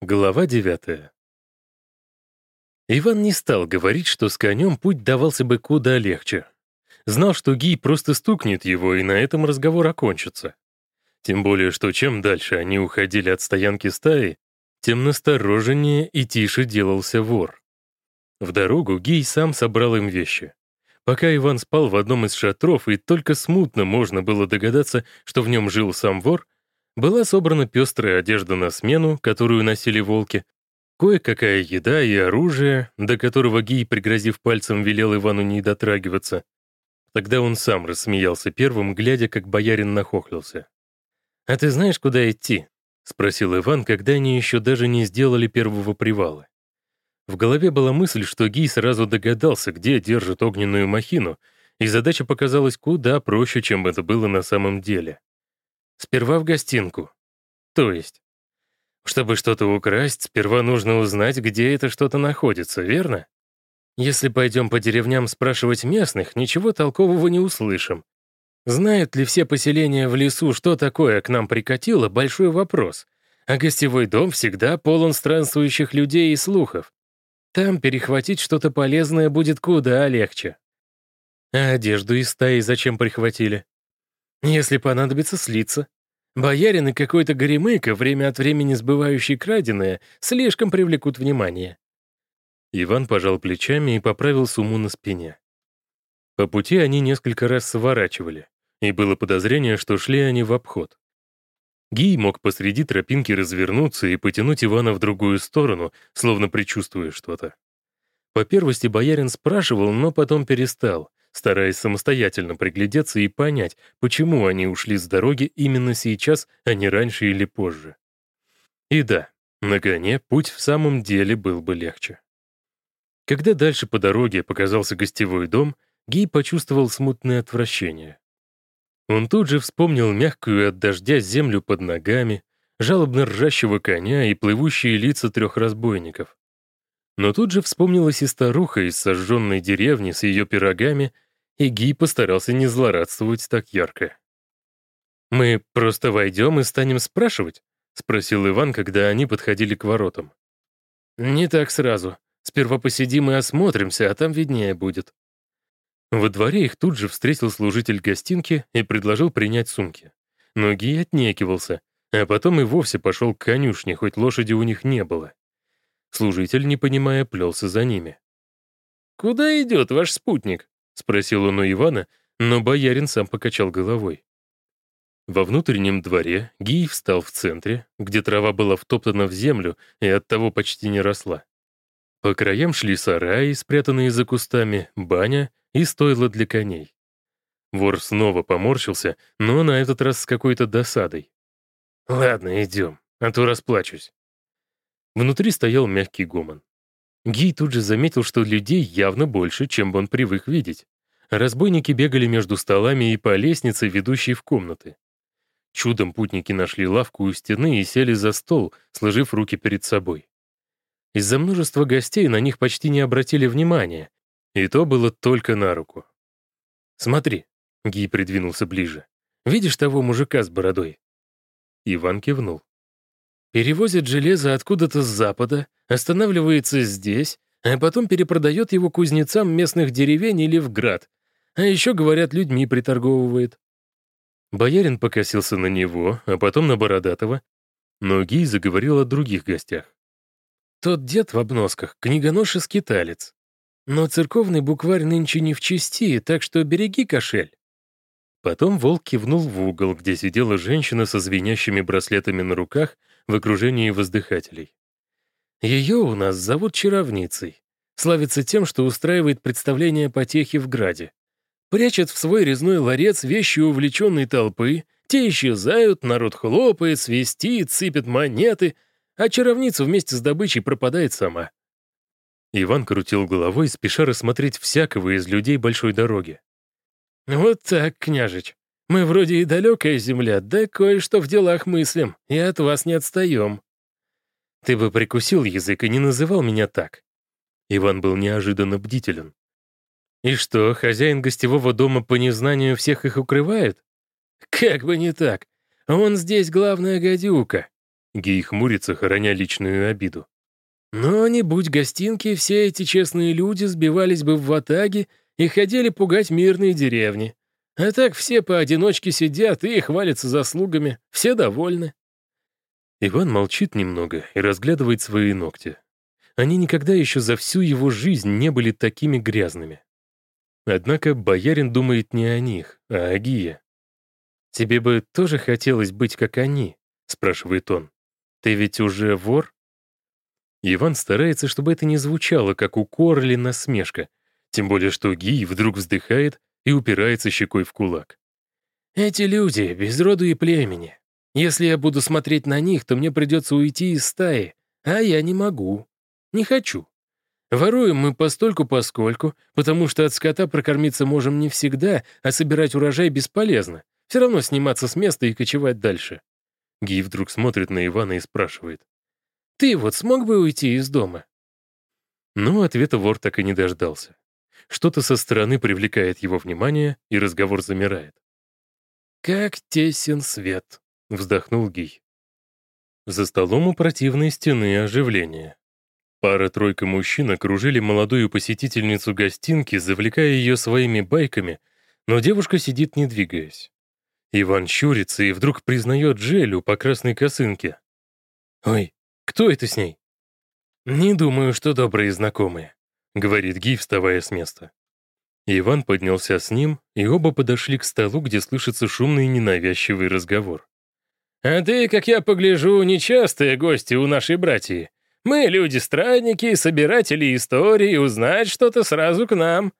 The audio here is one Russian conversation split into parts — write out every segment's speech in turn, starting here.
Глава девятая. Иван не стал говорить, что с конем путь давался бы куда легче. Знал, что Гий просто стукнет его, и на этом разговор окончится. Тем более, что чем дальше они уходили от стоянки стаи, тем настороженнее и тише делался вор. В дорогу Гий сам собрал им вещи. Пока Иван спал в одном из шатров, и только смутно можно было догадаться, что в нем жил сам вор — была собрана пестрая одежда на смену, которую носили волки, кое-какая еда и оружие, до которого Гий, пригрозив пальцем, велел Ивану не дотрагиваться. Тогда он сам рассмеялся первым, глядя, как боярин нахохлился. «А ты знаешь, куда идти?» — спросил Иван, когда они еще даже не сделали первого привала. В голове была мысль, что Гий сразу догадался, где держит огненную махину, и задача показалась куда проще, чем это было на самом деле. Сперва в гостинку. То есть, чтобы что-то украсть, сперва нужно узнать, где это что-то находится, верно? Если пойдем по деревням спрашивать местных, ничего толкового не услышим. Знают ли все поселения в лесу, что такое к нам прикатило, большой вопрос. А гостевой дом всегда полон странствующих людей и слухов. Там перехватить что-то полезное будет куда легче. А одежду из стаи зачем прихватили? Если понадобится слиться. Боярин и какой-то горемыка, время от времени сбывающий краденое, слишком привлекут внимание. Иван пожал плечами и поправил сумму на спине. По пути они несколько раз сворачивали, и было подозрение, что шли они в обход. Гий мог посреди тропинки развернуться и потянуть Ивана в другую сторону, словно предчувствуя что-то. По первости боярин спрашивал, но потом перестал, стараясь самостоятельно приглядеться и понять, почему они ушли с дороги именно сейчас, а не раньше или позже. И да, на коне путь в самом деле был бы легче. Когда дальше по дороге показался гостевой дом, Гей почувствовал смутное отвращение. Он тут же вспомнил мягкую от дождя землю под ногами, жалобно ржащего коня и плывущие лица трех разбойников. Но тут же вспомнилась и старуха из сожженной деревни с ее пирогами и Ги постарался не злорадствовать так ярко. «Мы просто войдем и станем спрашивать?» — спросил Иван, когда они подходили к воротам. «Не так сразу. Сперва посидим и осмотримся, а там виднее будет». Во дворе их тут же встретил служитель гостинки и предложил принять сумки. Но Ги отнекивался, а потом и вовсе пошел к конюшне, хоть лошади у них не было. Служитель, не понимая, плелся за ними. «Куда идет ваш спутник?» — спросил он у Ивана, но боярин сам покачал головой. Во внутреннем дворе Гий встал в центре, где трава была втоптана в землю и оттого почти не росла. По краям шли сараи, спрятанные за кустами, баня и стойло для коней. Вор снова поморщился, но на этот раз с какой-то досадой. «Ладно, идем, а то расплачусь». Внутри стоял мягкий гомон. Гий тут же заметил, что людей явно больше, чем он привык видеть. Разбойники бегали между столами и по лестнице, ведущей в комнаты. Чудом путники нашли лавку у стены и сели за стол, сложив руки перед собой. Из-за множества гостей на них почти не обратили внимания, и то было только на руку. «Смотри», — Гий придвинулся ближе, — «видишь того мужика с бородой?» Иван кивнул. Перевозит железо откуда-то с запада, останавливается здесь, а потом перепродает его кузнецам местных деревень или в град. А еще, говорят, людьми приторговывает. Боярин покосился на него, а потом на Бородатого. Но Гий заговорил о других гостях. Тот дед в обносках — книгонож и скиталец. Но церковный букварь нынче не в чести, так что береги кошель. Потом волк кивнул в угол, где сидела женщина со звенящими браслетами на руках в окружении воздыхателей. Ее у нас зовут Чаровницей. Славится тем, что устраивает представления потехи в Граде. Прячет в свой резной ларец вещи увлеченной толпы, те исчезают, народ хлопает, свистит, сыпет монеты, а чаровница вместе с добычей пропадает сама. Иван крутил головой, спеша рассмотреть всякого из людей большой дороги. «Вот так, княжич. Мы вроде и далекая земля, да кое-что в делах мыслим, и от вас не отстаем. Ты бы прикусил язык и не называл меня так. Иван был неожиданно бдителен. И что, хозяин гостевого дома по незнанию всех их укрывает? Как бы не так. Он здесь главная гадюка. Гей хмурится, хороня личную обиду. Но не будь гостинки, все эти честные люди сбивались бы в ватаги и ходили пугать мирные деревни. А так все поодиночке сидят и хвалятся заслугами, все довольны. Иван молчит немного и разглядывает свои ногти. Они никогда еще за всю его жизнь не были такими грязными. Однако боярин думает не о них, а о Гие. «Тебе бы тоже хотелось быть как они?» — спрашивает он. «Ты ведь уже вор?» Иван старается, чтобы это не звучало, как укор или насмешка, тем более что Гий вдруг вздыхает и упирается щекой в кулак. «Эти люди без роду и племени. Если я буду смотреть на них, то мне придется уйти из стаи, а я не могу. Не хочу. Воруем мы постольку-поскольку, потому что от скота прокормиться можем не всегда, а собирать урожай бесполезно. Все равно сниматься с места и кочевать дальше». Гий вдруг смотрит на Ивана и спрашивает. «Ты вот смог бы уйти из дома?» Но ответа вор так и не дождался. Что-то со стороны привлекает его внимание, и разговор замирает. «Как тесен свет», — вздохнул Гий. За столом у противной стены оживление. Пара-тройка мужчин окружили молодую посетительницу гостинки, завлекая ее своими байками, но девушка сидит не двигаясь. Иван щурится и вдруг признает Желю по красной косынке. «Ой, кто это с ней?» «Не думаю, что добрые знакомые», — говорит Ги, вставая с места. Иван поднялся с ним, и оба подошли к столу, где слышится шумный ненавязчивый разговор. «А ты, как я погляжу, нечастые гости у нашей братьи. Мы люди-странники, собиратели истории, узнать что-то сразу к нам».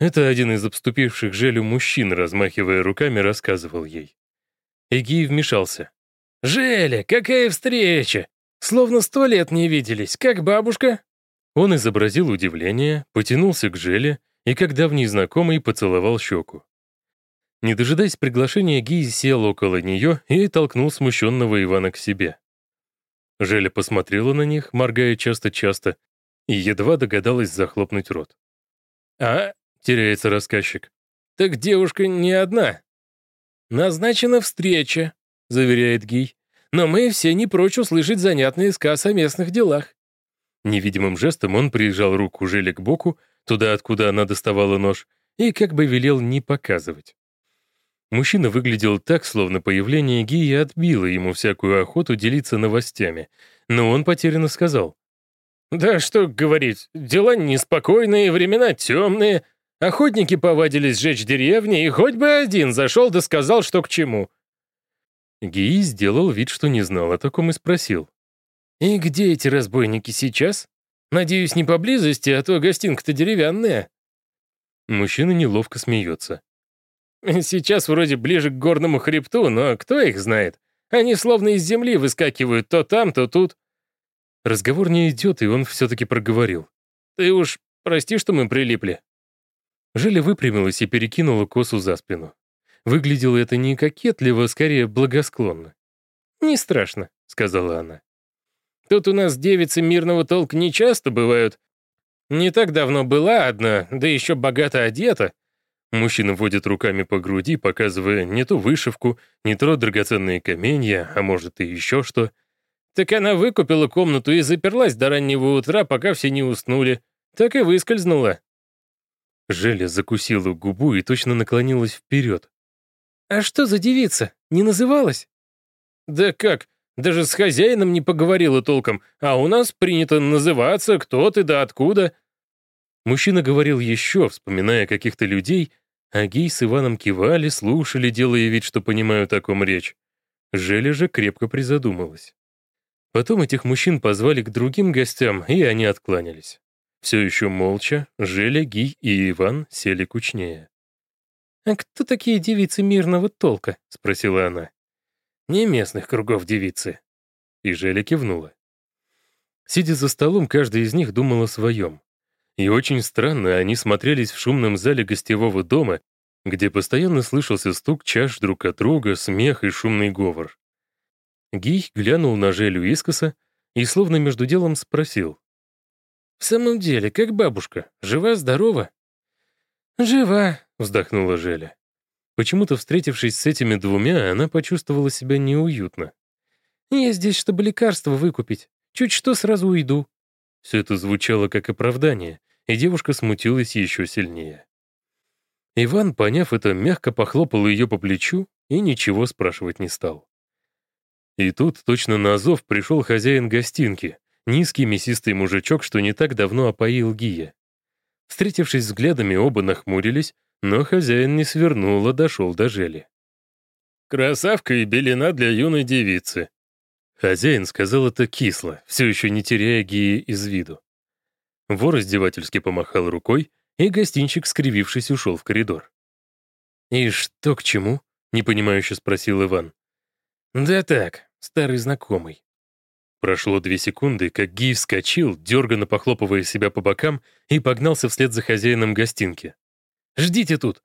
Это один из обступивших Желю мужчин, размахивая руками, рассказывал ей. Эгий вмешался. «Желя, какая встреча! Словно сто лет не виделись, как бабушка?» Он изобразил удивление, потянулся к Желе и, как давний знакомый, поцеловал щеку. Не дожидаясь приглашения, Гий сел около нее и толкнул смущенного Ивана к себе. Желя посмотрела на них, моргая часто-часто, и едва догадалась захлопнуть рот. «А?» — теряется рассказчик. «Так девушка не одна». «Назначена встреча», — заверяет Гий. «Но мы все не прочь услышать занятный сказ о местных делах». Невидимым жестом он прижал руку Желе к боку, туда, откуда она доставала нож, и как бы велел не показывать. Мужчина выглядел так, словно появление Гии отбило ему всякую охоту делиться новостями, но он потерянно сказал. «Да что говорить, дела неспокойные, времена темные. Охотники повадились сжечь деревни, и хоть бы один зашел да сказал, что к чему». Гии сделал вид, что не знал о таком и спросил. «И где эти разбойники сейчас? Надеюсь, не поблизости, а то гостинка-то деревянная». Мужчина неловко смеется. Сейчас вроде ближе к горному хребту, но кто их знает? Они словно из земли выскакивают то там, то тут. Разговор не идет, и он все-таки проговорил. Ты уж прости, что мы прилипли. Желя выпрямилась и перекинула косу за спину. Выглядело это не кокетливо, скорее благосклонно. «Не страшно», — сказала она. «Тут у нас девицы мирного толка не часто бывают. Не так давно была одна, да еще богато одета, Мужчина водит руками по груди, показывая не то вышивку, не то драгоценные каменья, а может и еще что. Так она выкупила комнату и заперлась до раннего утра, пока все не уснули. Так и выскользнула. Желя закусила губу и точно наклонилась вперед. «А что за девица? Не называлась?» «Да как? Даже с хозяином не поговорила толком, а у нас принято называться, кто ты да откуда». Мужчина говорил еще, вспоминая каких-то людей, а Гей с Иваном кивали, слушали, делая вид, что понимают, о ком речь. Желя же крепко призадумалась. Потом этих мужчин позвали к другим гостям, и они откланялись. Все еще молча, Желя, Гий и Иван сели кучнее. «А кто такие девицы мирного толка?» — спросила она. «Не местных кругов девицы». И Желя кивнула. Сидя за столом, каждый из них думал о своем. И очень странно, они смотрелись в шумном зале гостевого дома, где постоянно слышался стук чаш друг от друга, смех и шумный говор. Гий глянул на Желю искоса и словно между делом спросил. «В самом деле, как бабушка? Жива-здорова?» «Жива», — вздохнула Желя. Почему-то, встретившись с этими двумя, она почувствовала себя неуютно. «Я здесь, чтобы лекарство выкупить. Чуть что, сразу уйду». Все это звучало как оправдание, и девушка смутилась еще сильнее. Иван, поняв это, мягко похлопал ее по плечу и ничего спрашивать не стал. И тут точно на зов пришел хозяин гостинки, низкий мясистый мужичок, что не так давно опоил Гия. Встретившись взглядами, оба нахмурились, но хозяин не свернул, а дошел до жели. «Красавка и белина для юной девицы». Хозяин сказал это кисло, все еще не теряя Гии из виду. Вор издевательски помахал рукой, и гостинчик, скривившись, ушел в коридор. «И что к чему?» — непонимающе спросил Иван. «Да так, старый знакомый». Прошло две секунды, как Гий вскочил, дерганно похлопывая себя по бокам, и погнался вслед за хозяином гостинки. «Ждите тут!»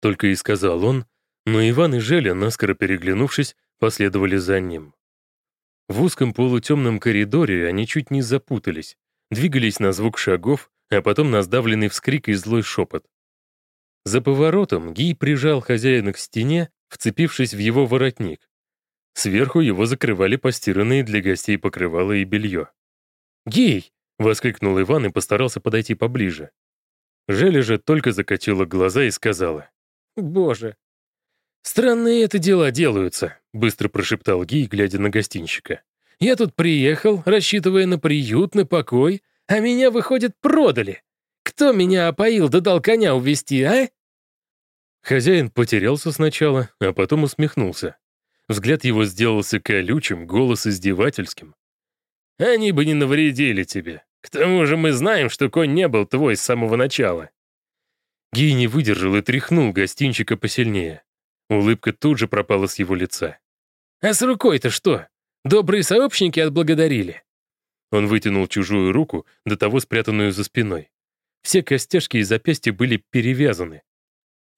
Только и сказал он, но Иван и Желя, наскоро переглянувшись, последовали за ним. В узком полутемном коридоре они чуть не запутались, двигались на звук шагов, а потом на сдавленный вскрик и злой шепот. За поворотом Гий прижал хозяина к стене, вцепившись в его воротник. Сверху его закрывали постиранные для гостей покрывало и белье. «Гей!» — воскликнул Иван и постарался подойти поближе. Желя же только закатила глаза и сказала. «Боже!» «Странные это дела делаются», — быстро прошептал Гий, глядя на гостинщика. «Я тут приехал, рассчитывая на приют, на покой, а меня, выходит, продали. Кто меня опоил да дал коня увести, а?» Хозяин потерялся сначала, а потом усмехнулся. Взгляд его сделался колючим, голос издевательским. «Они бы не навредили тебе. К тому же мы знаем, что конь не был твой с самого начала». Гей не выдержал и тряхнул гостинчика посильнее. Улыбка тут же пропала с его лица. «А с рукой-то что? Добрые сообщники отблагодарили?» Он вытянул чужую руку, до того спрятанную за спиной. Все костяшки и запястья были перевязаны.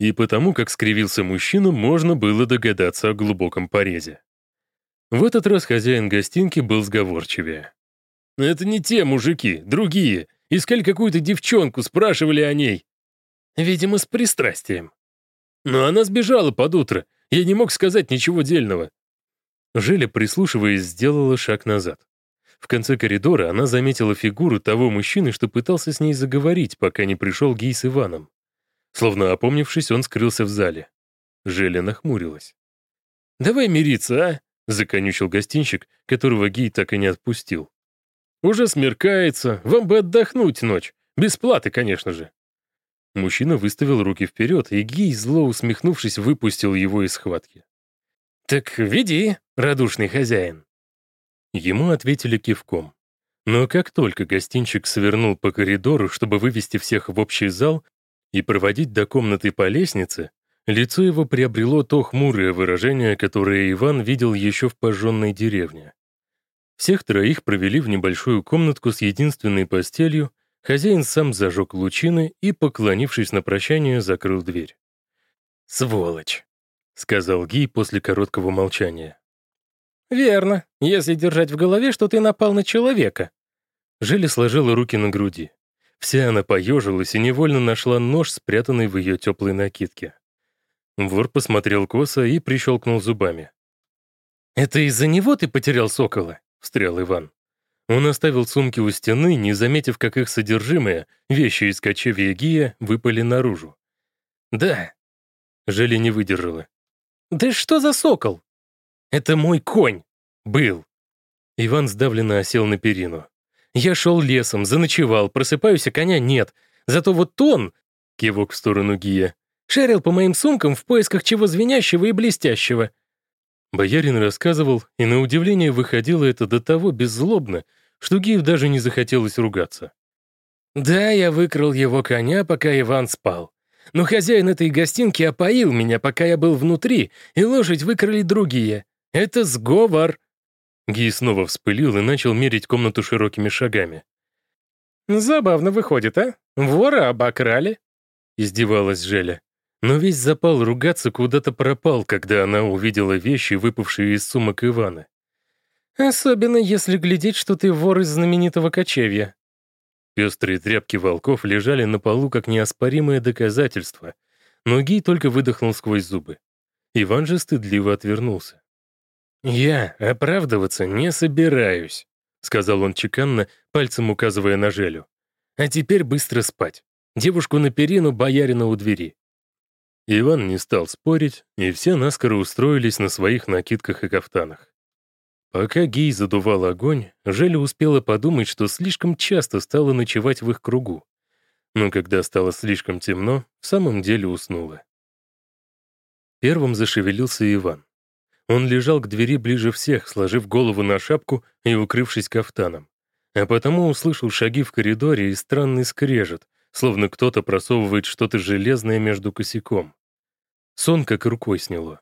И потому, как скривился мужчина, можно было догадаться о глубоком порезе. В этот раз хозяин гостинки был сговорчивее. «Это не те мужики, другие. Искали какую-то девчонку, спрашивали о ней. Видимо, с пристрастием. Но она сбежала под утро. Я не мог сказать ничего дельного». Желя, прислушиваясь, сделала шаг назад. В конце коридора она заметила фигуру того мужчины, что пытался с ней заговорить, пока не пришел Гей с Иваном. Словно опомнившись, он скрылся в зале. Желя нахмурилась. «Давай мириться, а?» — законючил гостинщик, которого Гей так и не отпустил. «Уже смеркается, вам бы отдохнуть ночь. Без конечно же». Мужчина выставил руки вперед, и Гей, зло усмехнувшись, выпустил его из схватки. «Так веди, радушный хозяин». Ему ответили кивком. Но как только гостинчик свернул по коридору, чтобы вывести всех в общий зал и проводить до комнаты по лестнице, лицо его приобрело то хмурое выражение, которое Иван видел еще в пожженной деревне. Всех троих провели в небольшую комнатку с единственной постелью, хозяин сам зажег лучины и, поклонившись на прощание, закрыл дверь. «Сволочь!» — сказал Гий после короткого молчания. «Верно, если держать в голове, что ты напал на человека». Жиля сложила руки на груди. Вся она поежилась и невольно нашла нож, спрятанный в ее теплой накидке. Вор посмотрел косо и прищелкнул зубами. «Это из-за него ты потерял сокола?» — встрял Иван. Он оставил сумки у стены, не заметив, как их содержимое, вещи из кочевья Гия, выпали наружу. «Да». Жели не выдержала. «Да что за сокол?» Это мой конь. Был. Иван сдавленно осел на перину. Я шел лесом, заночевал, просыпаюсь, а коня нет. Зато вот он, кивок в сторону Гия, шарил по моим сумкам в поисках чего звенящего и блестящего. Боярин рассказывал, и на удивление выходило это до того беззлобно, что Гиев даже не захотелось ругаться. «Да, я выкрал его коня, пока Иван спал. Но хозяин этой гостинки опоил меня, пока я был внутри, и лошадь выкрали другие. Это сговор!» Ги снова вспылил и начал мерить комнату широкими шагами. «Забавно выходит, а? Вора обокрали?» Издевалась Желя. Но весь запал ругаться куда-то пропал, когда она увидела вещи, выпавшие из сумок Ивана. «Особенно если глядеть, что ты вор из знаменитого кочевья». Пестрые тряпки волков лежали на полу как неоспоримое доказательство, но Гий только выдохнул сквозь зубы. Иван же стыдливо отвернулся. «Я оправдываться не собираюсь», — сказал он чеканно, пальцем указывая на Желю. «А теперь быстро спать. Девушку на перину, боярина у двери». Иван не стал спорить, и все наскоро устроились на своих накидках и кафтанах. Пока Гей задувал огонь, Желя успела подумать, что слишком часто стала ночевать в их кругу. Но когда стало слишком темно, в самом деле уснула. Первым зашевелился Иван. Он лежал к двери ближе всех, сложив голову на шапку и укрывшись кафтаном. А потому услышал шаги в коридоре и странный скрежет, словно кто-то просовывает что-то железное между косяком. Сон как рукой сняло.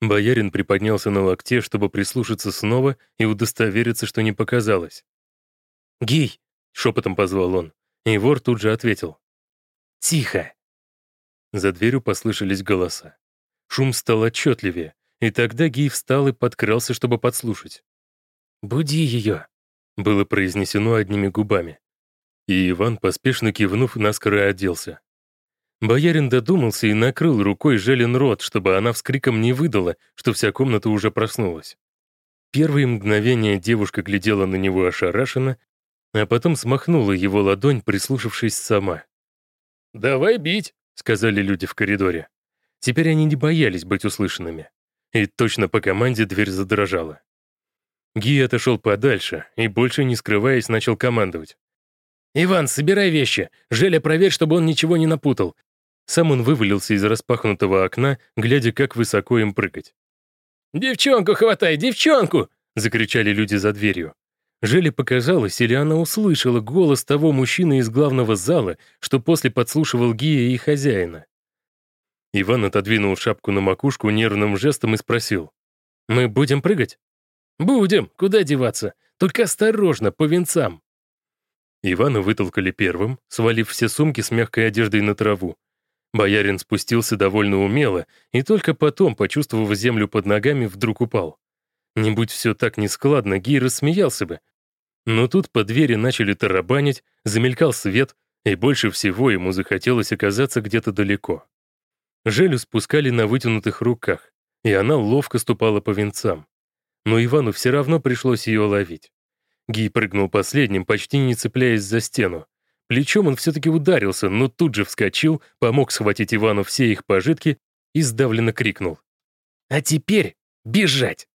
Боярин приподнялся на локте, чтобы прислушаться снова и удостовериться, что не показалось. «Гий!» — шепотом позвал он, и вор тут же ответил. «Тихо!» За дверью послышались голоса. Шум стал отчетливее, и тогда Гей встал и подкрался, чтобы подслушать. «Буди ее», — было произнесено одними губами. И Иван, поспешно кивнув, наскоро оделся. Боярин додумался и накрыл рукой Желен рот, чтобы она вскриком не выдала, что вся комната уже проснулась. Первые мгновения девушка глядела на него ошарашенно, а потом смахнула его ладонь, прислушавшись сама. «Давай бить», — сказали люди в коридоре. Теперь они не боялись быть услышанными и точно по команде дверь задрожала. Ги отошел подальше и, больше не скрываясь, начал командовать. «Иван, собирай вещи! Желя, проверь, чтобы он ничего не напутал!» Сам он вывалился из распахнутого окна, глядя, как высоко им прыгать. «Девчонку хватай, девчонку!» — закричали люди за дверью. Желе показалось, или она услышала голос того мужчины из главного зала, что после подслушивал Гия и хозяина. Иван отодвинул шапку на макушку нервным жестом и спросил. «Мы будем прыгать?» «Будем. Куда деваться? Только осторожно, по венцам». Ивана вытолкали первым, свалив все сумки с мягкой одеждой на траву. Боярин спустился довольно умело и только потом, почувствовав землю под ногами, вдруг упал. Не будь все так нескладно, Гий рассмеялся бы. Но тут по двери начали тарабанить, замелькал свет, и больше всего ему захотелось оказаться где-то далеко. Желю спускали на вытянутых руках, и она ловко ступала по венцам. Но Ивану все равно пришлось ее ловить. Гий прыгнул последним, почти не цепляясь за стену. Плечом он все-таки ударился, но тут же вскочил, помог схватить Ивану все их пожитки и сдавленно крикнул. «А теперь бежать!»